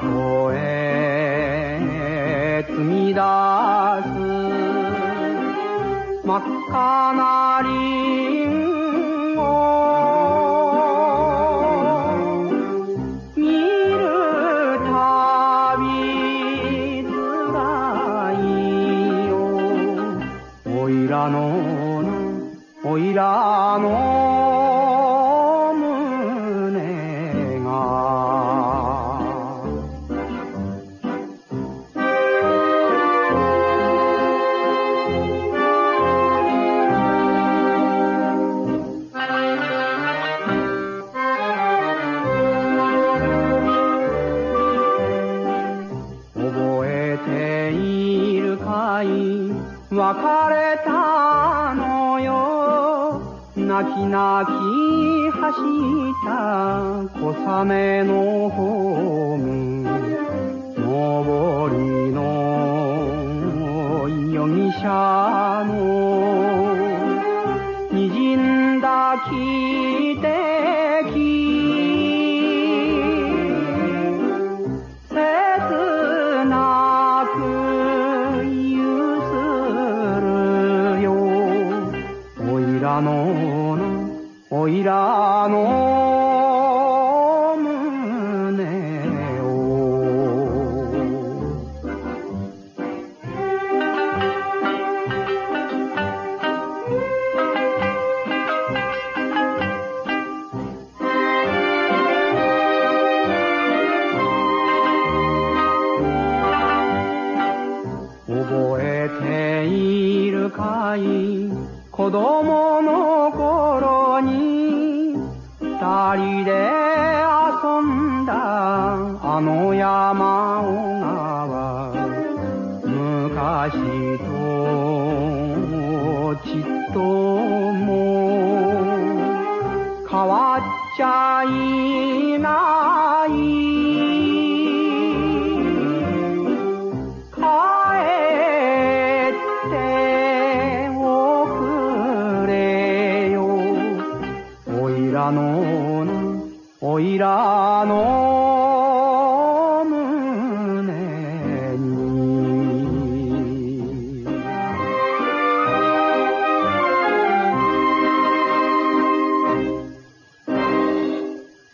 都へ積み出す真っ赤なリンゴ見るたび辛いよおいらのおいらの。別れたのよ。泣き泣き走った小雨のホームおいらの胸を。覚えているかい？子供の頃。で遊んだあの山小川昔とちっとらの、おいらの